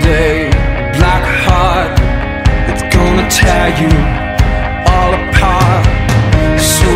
day. Black heart, it's gonna tear you all apart. So